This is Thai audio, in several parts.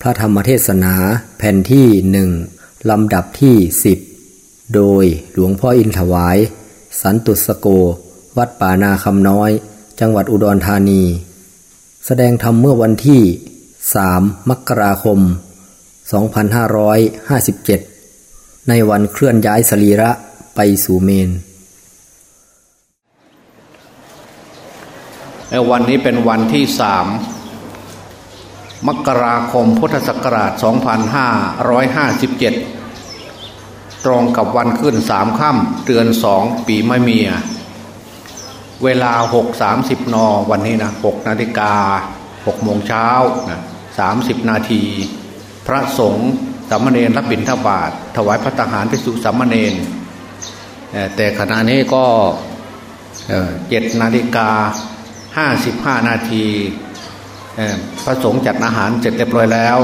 พระธรรมเทศนาแผ่นที่หนึ่งลำดับที่สิบโดยหลวงพ่ออินถวาย สันตุสโก วัดป่านาคำน้อย จังหวัดอุดรธานี แสดงธรรมเมื่อวันที่สามมกราคม 2557 ในวันเคลื่อนย้ายสรีระไปสู่เมนวันนี้เป็นวันที่สาม มกราคมพุทธศักราช 2557 ตรงกับวันขึ้นสามค่ำเดือนสองปีมะเมีย เวลา 6.30 น วันนี้นะ6นาฬิกา6โมงเช้านะ30 นาที พระสงฆ์สามเณรรับบิณฑบาตถวายพระทหารไปสู่สามเณรแต่ขณะนี้ก็เจ็ดนาฬิกาห้าสิบห้านาที พระสงฆ์จัดอาหารเสร็จเรียบร้อยแล้ว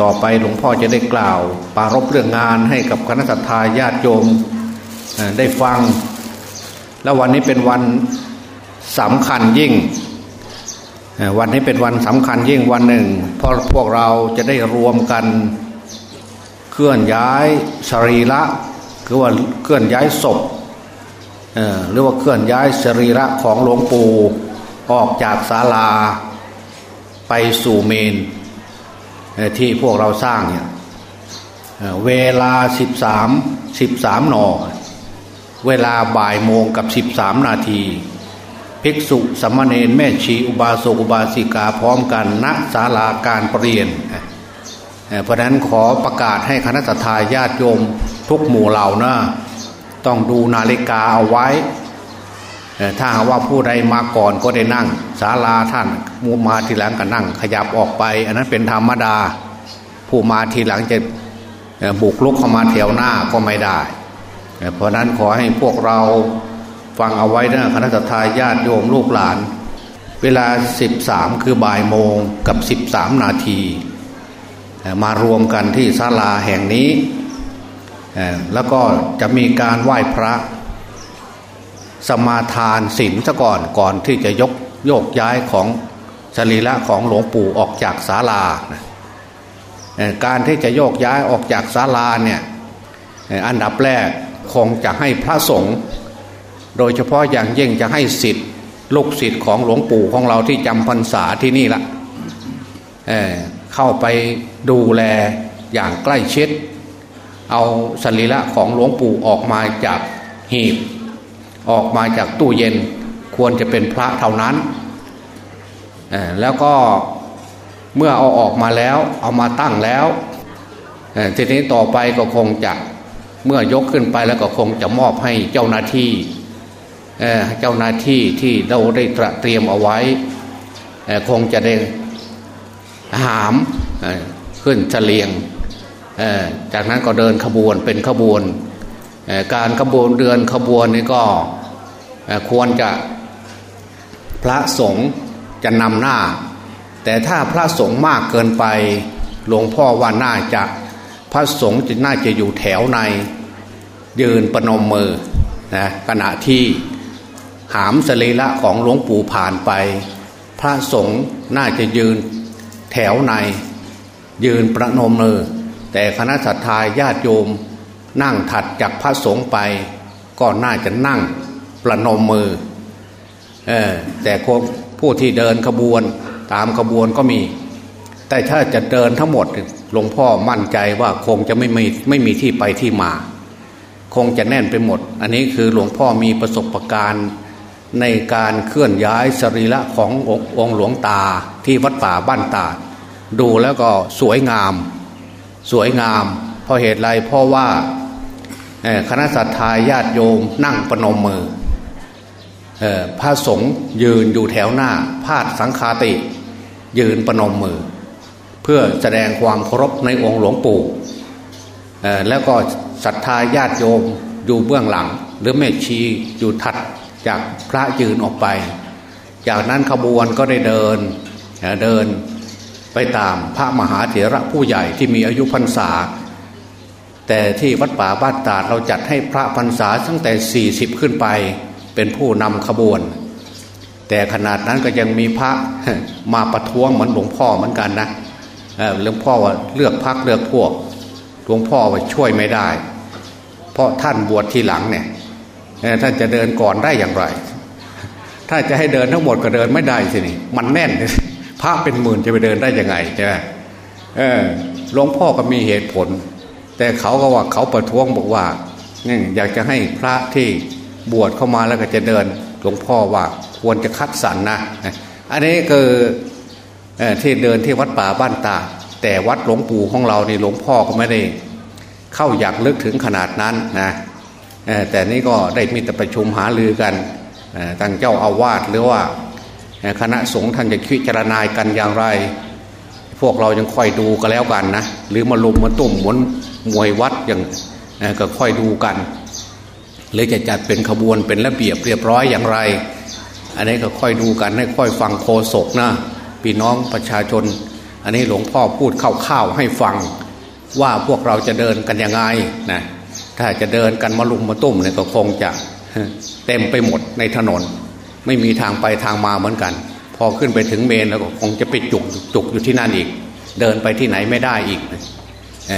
ต่อไปหลวงพ่อจะได้กล่าว ปารบเรื่องงานให้กับคณะสัตยาญาติโยมได้ฟัง แล้ววันนี้เป็นวันสำคัญยิ่ง วันนี้เป็นวันสำคัญยิ่งวันหนึ่งเพราะพวกเราจะได้รวมกันเคลื่อนย้ายสรีระคือว่าเคลื่อนย้ายศพหรือว่าเคลื่อนย้ายสรีระของหลวงปู่ออกจากศาลา ไปสู่เมนที่พวกเราสร้างเนี่ยเวลาสิบสามสิบสามนอเวลาบ่ายโมงกับสิบสามนาที ภิกษุสมณเณรแม่ชีอุบาสกอุบาสิกาพร้อมกันณศาลาการเปลี่ยน เพราะนั้นขอประกาศให้คณะทาญาติโยมทุกหมู่เหล่านะต้องดูนาฬิกาเอาไว้ ถ้าว่าผู้ใดมาก่อนก็ได้นั่งศาลาท่านมูมาทีหลังก็นั่ง ขยับออกไป อันนั้นเป็นธรรมดา ผู้มาทีหลังจะบุกลุกเข้ามาแถวหน้าก็ไม่ได้ เพราะนั้นขอให้พวกเราฟังเอาไว้นะคณะทาญาติโยมลูกหลาน เวลา 13 คือบ่ายโมงกับ 13 นาทีมารวมกันที่ศาลาแห่งนี้ แล้วก็จะมีการไหว้พระ สมาทานศีลซะก่อนก่อนที่จะยกโยกย้ายของสรีระของหลวงปู่ออกจากศาลา การที่จะโยกย้ายออกจากศาลาเนี่ยอันดับแรกคงจะให้พระสงฆ์โดยเฉพาะอย่างยิ่งจะให้สิทธิ์ลูกศิษย์ของหลวงปู่ของเราที่จำพรรษาที่นี่ละเเข้าไปดูแลอย่างใกล้ชิด เอาสรีระของหลวงปู่ออกมาจากหีบ ออกมาจากตู้เย็นควรจะเป็นพระเท่านั้น แล้วก็เมื่อเอาออกมาแล้วเอามาตั้งแล้วทีนี้ต่อไปก็คงจะเมื่อยกขึ้นไปแล้วก็คงจะมอบให้เจ้าหน้าที่เจ้าหน้าที่ที่เราได้เตรียมเอาไว้คงจะได้หามขึ้นเฉลียงจากนั้นก็เดินขบวนเป็นขบวน การขบวนเดือนขบวนนี้ก็ควรจะพระสงฆ์จะนำหน้า แต่ถ้าพระสงฆ์มากเกินไปหลวงพ่อว่าน่าจะพระสงฆ์จะน่าจะอยู่แถวในยืนประนมมือนะขณะที่หามสรีระของหลวงปู่ผ่านไป พระสงฆ์น่าจะยืนแถวในยืนประนมมือ แต่คณะสัตยาญาติโยม นั่งถัดจากพระสงฆ์ไป ก็น่าจะนั่งประนมมือเออแต่ผู้ที่เดินขบวนตามขบวนก็มี แต่ถ้าจะเดินทั้งหมดหลวงพ่อมั่นใจว่าคงจะไม่มีไม่มีที่ไปที่มา คงจะแน่นไปหมด อันนี้คือหลวงพ่อมีประสบการณ์ในการเคลื่อนย้ายสรีระขององค์หลวงตาที่วัดป่าบ้านตาดูแล้วก็สวยงาม สวยงาม เพราะเหตุไรเพราะว่า คณะสัตยาญาติโยมนั่งประนมมือพระสงฆ์ยืนอยู่แถวหน้า พาดสังคาติ ยืนประนมมือ เพื่อแสดงความเคารพในองค์หลวงปู่แล้วก็ศรัทธาญาติโยมอยู่เบื้องหลัง หรือแม่ชีอยู่ถัดจากพระยืนออกไป จากนั้นขบวนก็ได้เดินเดินไปตามพระมหาเถระผู้ใหญ่ที่มีอายุพรรษา แต่ที่วัดป่าบ้านตาดเราจัดให้พระพรรษาตั้งแต่ 40 ขึ้นไป เป็นผู้นำขบวน แต่ขนาดนั้นก็ยังมีพระมาประท้วงเหมือนหลวงพ่อเหมือนกันนะหลวงพ่อว่าเลือกพักเลือกพวก หลวงพ่อว่าช่วยไม่ได้ เพราะท่านบวชทีหลังเนี่ยท่านจะเดินก่อนได้อย่างไร ถ้าจะให้เดินทั้งหมดก็เดินไม่ได้สินี่มันแน่นพระเป็นหมื่นจะไปเดินได้ยังไงใช่ไหมหลวงพ่อก็มีเหตุผล แต่เขาก็ว่าเขาประท้วงบอกว่าอยากจะให้พระที่บวชเข้ามาแล้วก็จะเดินหลวงพ่อว่าควรจะคัดสรรนนะอันนี้คือที่เดินที่วัดป่าบ้านตา แต่วัดหลวงปู่ของเรานี่หลวงพ่อก็ไม่ได้เข้าอยากลึกถึงขนาดนั้นนะแต่นี่ก็ได้มีแต่ประชุมหาลือกันตั้งเจ้าอาวาสหรือว่าคณะสงฆ์ท่านจะคิดจารณากันอย่างไร พวกเรายังคอยดูก็แล้วกันนะหรือมาลุมมาตุ่มหมุน มวยวัดอย่างก็ค่อยดูกันหรือจะจัดเป็นขบวนเป็นระเบียบเรียบร้อยอย่างไร อันนี้ก็ค่อยดูกันให้ค่อยฟังโคศกนะพี่น้องประชาชน อันนี้หลวงพ่อพูดคร่าวๆให้ฟังว่าพวกเราจะเดินกันยังไงนะถ้าจะเดินกันมาลุมมาตุ่มเนี่ยก็คงจะเต็มไปหมดในถนน ไม่มีทางไปทางมาเหมือนกัน พอขึ้นไปถึงเมนแล้วก็คงจะไปจุกจุกอยู่ที่นั่นอีก เดินไปที่ไหนไม่ได้อีก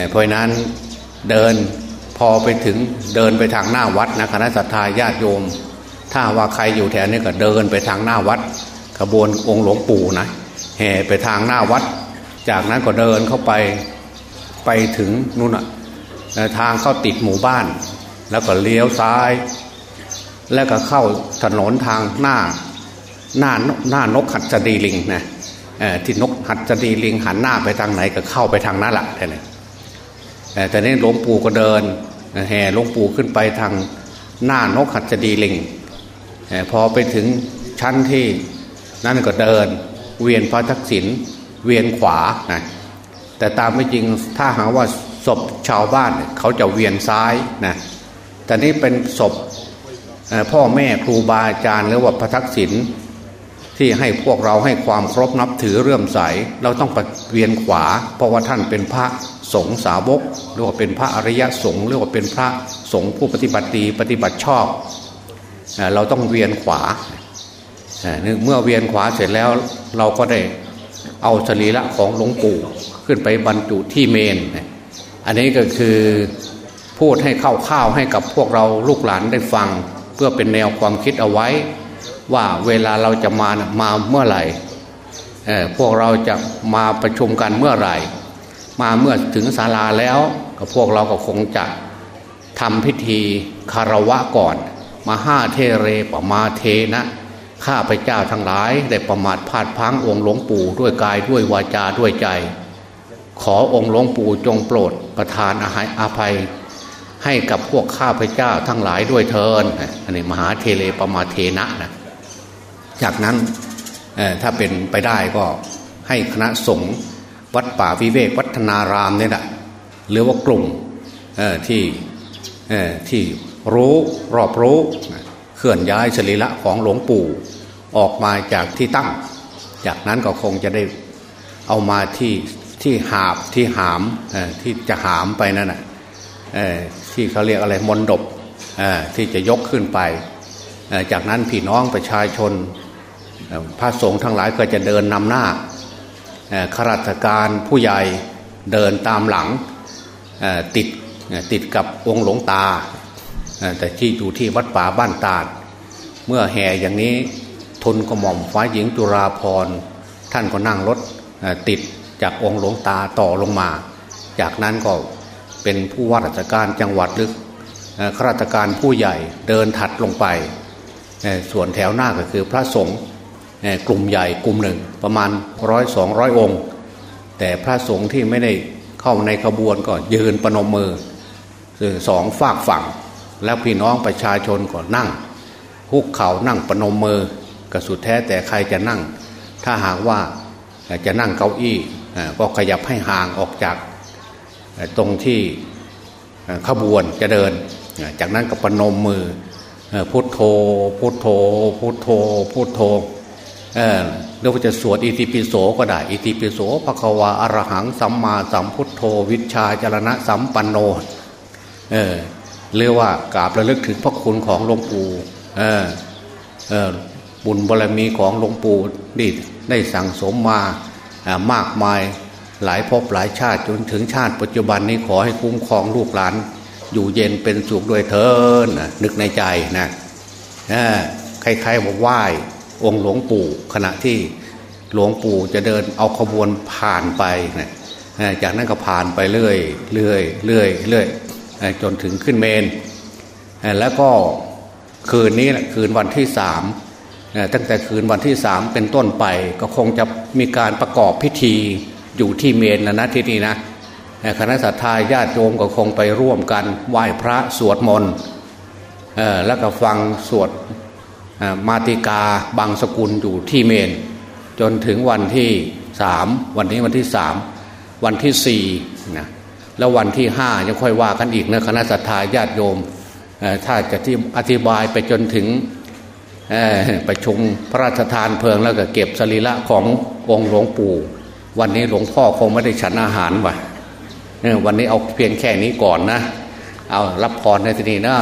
เพราะนั้นเดินพอไปถึงเดินไปทางหน้าวัดนะคณะสัตยาญาติโยม ถ้าว่าใครอยู่แถวนี้ก็เดินไปทางหน้าวัดขบวนองค์หลวงปู่นะแห่ไปทางหน้าวัด จากนั้นก็เดินเข้าไปไปถึงนู่นอะทางเข้าติดหมู่บ้าน แล้วก็เลี้ยวซ้าย แล้วก็เข้าถนนทางหน้าหน้าหน้านกหัดจดีลิงนะที่นกหัดจดีลิงหันหน้าไปทางไหนก็เข้าไปทางนั้นแหละแค่นี้ แต่นี้หลวงปู่ก็เดินแห่หลวงปู่ขึ้นไปทางหน้านกหัดจดีลิงพอไปถึงชั้นที่นั่นก็เดิน เวียนพระทักษิณเวียนขวานะแต่ตามไม่จริงถ้าหาว่าศพชาวบ้านเขาจะเวียนซ้ายนะแต่นี่เป็นศพพ่อแม่ครูบาอาจารย์หรือว่าพระทักษิณที่ให้พวกเราให้ความครบนับถือเรื่มใส เราต้องไปเวียนขวา เพราะว่าท่านเป็นพระ สงฆ์สาวกหรือว่าเป็นพระอริยสงฆ์หรือว่าเป็นพระสงฆ์ผู้ปฏิบัติดีปฏิบัติชอบ เราต้องเวียนขวาเมื่อเวียนขวาเสร็จแล้วเราก็ได้เอาสรีระของหลวงปู่ขึ้นไปบรรจุที่เมน อันนี้ก็คือพูดให้เข้าข้าวให้กับพวกเราลูกหลานได้ฟัง เพื่อเป็นแนวความคิดเอาไว้ ว่าเวลาเราจะมามาเมื่อไหร่พวกเราจะมาประชุมกันเมื่อไหร่ มาเมื่อถึงศาลาแล้วก็พวกเราก็คงจะทำพิธีคารวะก่อน มาห้าเทเรปมาเทนะข้าพเจ้าทั้งหลายได้ประมาทพลาดพังองค์หลวงปู่ด้วยกายด้วยวาจาด้วยใจ ขอองค์หลวงปู่จงโปรดประทานอาหารอาภัย ให้กับพวกข้าพเจ้าทั้งหลายด้วยเทินอันนี้มหาเทเลปมาเทนะนะจากนั้นถ้าเป็นไปได้ก็ให้คณะสงฆ์ วัดป่าวิเวกวัฒนารามเนี่ยแหละหรือว่ากลุ่มที่ที่รู้รอบรู้เคลื่อนย้ายสรีระของหลวงปู่ออกมาจากที่ตั้ง จากนั้นก็คงจะได้เอามาที่ที่หาบที่หามที่จะหามไปนั่นแหะที่เขาเรียกอะไรมนดบที่จะยกขึ้นไป จากนั้นพี่น้องประชาชนพระสงฆ์ทั้งหลายก็จะเดินนำหน้า ข้าราชการผู้ใหญ่เดินตามหลังติดติดกับองค์หลวงตา แต่ที่อยู่ที่วัดป่าบ้านตาด เมื่อแห่อย่างนี้ทนกระหม่อมฟ้าหญิงจุราพรท่านก็นั่งรถติดจากองค์หลวงตาต่อลงมา จากนั้นก็เป็นผู้ว่าราชการจังหวัดหรือข้าราชการผู้ใหญ่เดินถัดลงไป ส่วนแถวหน้าก็คือพระสงฆ์ กลุ่มใหญ่กลุ่มหนึ่งประมาณร้อยสองร้อยองค์ แต่พระสงฆ์ที่ไม่ได้เข้าในขบวนก็ยืนประนมมือสองฝากฝั่ง แล้วพี่น้องประชาชนก็นั่งคุกเข่านั่งปนมมือก็สุดแท้แต่ใครจะนั่ง ถ้าหากว่าจะนั่งเก้าอี้ก็ขยับให้ห่างออกจากตรงที่ขบวนจะเดิน จากนั้นก็ปนมมือพุทโธพุทโธพุทโธพุทโธ เรียกว่าจะสวดอิติปิโสก็ได้ อิติปิโสภควาอรหังสัมมาสัมพุทโธ วิชาจรณะสัมปันโนเรียกว่ากราบระลึกถึงพระคุณของหลวงปู่บุญบารมีของหลวงปู่ดิได้สั่งสมมามากมายหลายภพหลายชาติจนถึงชาติปัจจุบันนี้ขอให้คุ้มครองลูกหลาน อยู่เย็นเป็นสุขด้วยเถินนึกในใจนะใครๆบอกไหว้ องค์หลวงปู่ขณะที่หลวงปู่จะเดินเอาขบวนผ่านไปนะจากนั้นก็ผ่านไปเรื่อยเรื่อยเรื่อยเรื่อยจนถึงขึ้นเมน แล้วก็คืนนี้คืนวันที่สามตั้งแต่คืนวันที่สามเป็นต้นไปก็คงจะมีการประกอบพิธีอยู่ที่เมนแล้วนะที่นี่นะคณะสัตยาญาติโยมก็คงไปร่วมกันไหว้พระสวดมนต์แล้วก็ฟังสวด มาติกาบางสกุลอยู่ที่เมน จนถึงวันที่สามวันนี้วันที่สามวันที่สี่นะแล้ววันที่ห้ายังค่อยว่ากันอีกนะคณะสัตยาญาติโยมถ้าจะที่อธิบายไปจนถึงประชุมพระราชทานเพลิงแล้วก็เก็บสรีระขององค์หลวงปู่ วันนี้หลวงพ่อคงไม่ได้ฉันอาหารว่ะวันนี้เอาเพียงแค่นี้ก่อนนะ เอารับพรในที่นี้นะ